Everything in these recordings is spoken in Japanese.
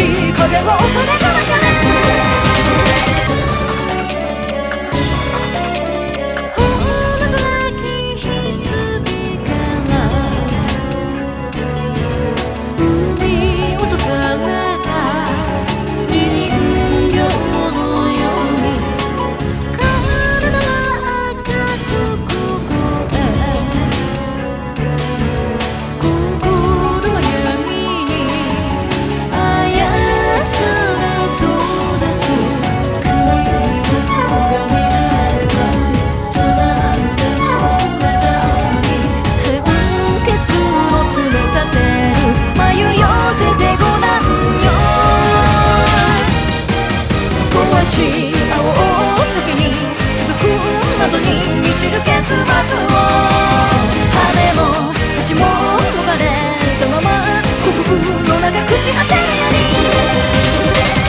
きこれをそれからか青をに続くに満ちる結末を羽も足もれたままの中朽ち果て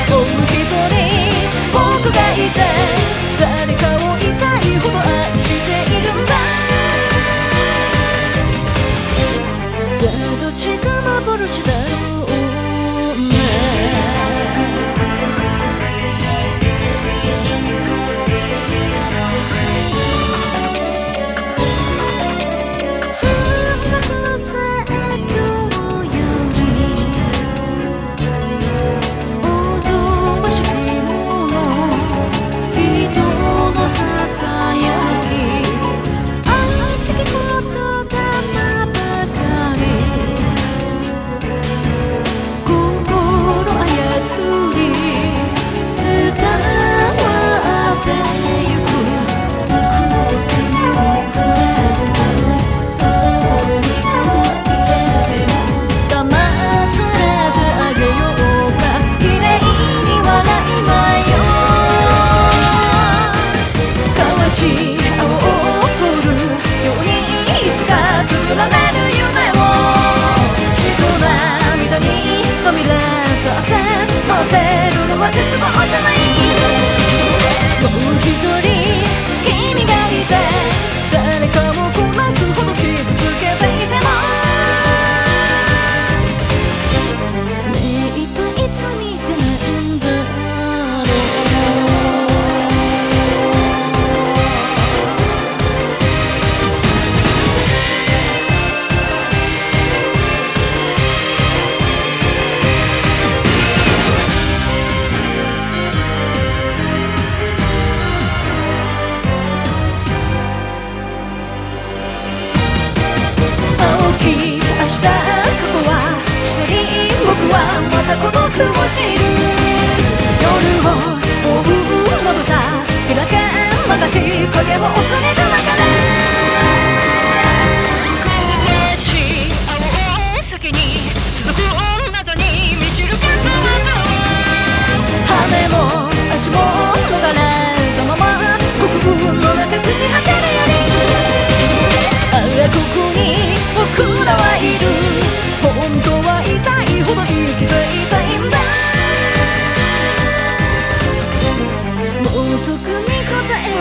僕一人僕がいて誰かを痛いほど愛しているんださあどっちが幻だろうしげき明日過去は散り僕はまた孤独を知る。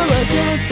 Again.